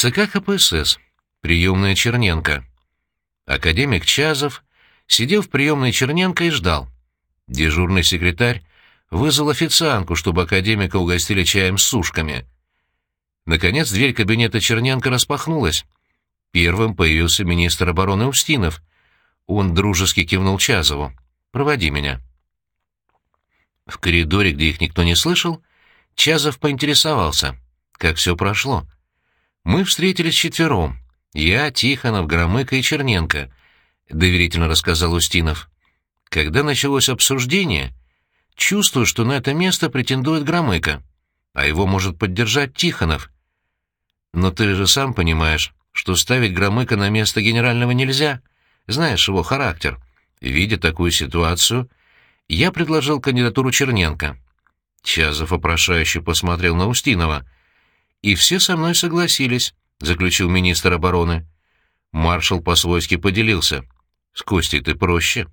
ЦК КПСС. Приемная Черненко. Академик Чазов сидел в приемной Черненко и ждал. Дежурный секретарь вызвал официантку, чтобы академика угостили чаем с сушками. Наконец дверь кабинета Черненко распахнулась. Первым появился министр обороны Устинов. Он дружески кивнул Чазову. «Проводи меня». В коридоре, где их никто не слышал, Чазов поинтересовался, как все прошло. Мы встретились четвером. Я, Тихонов, Громыко и Черненко, — доверительно рассказал Устинов. Когда началось обсуждение, чувствую, что на это место претендует Громыко, а его может поддержать Тихонов. Но ты же сам понимаешь, что ставить Громыко на место генерального нельзя. Знаешь его характер. Видя такую ситуацию, я предложил кандидатуру Черненко. Чазов опрошающе посмотрел на Устинова — и все со мной согласились», — заключил министр обороны. Маршал по-свойски поделился. «С Костей ты проще».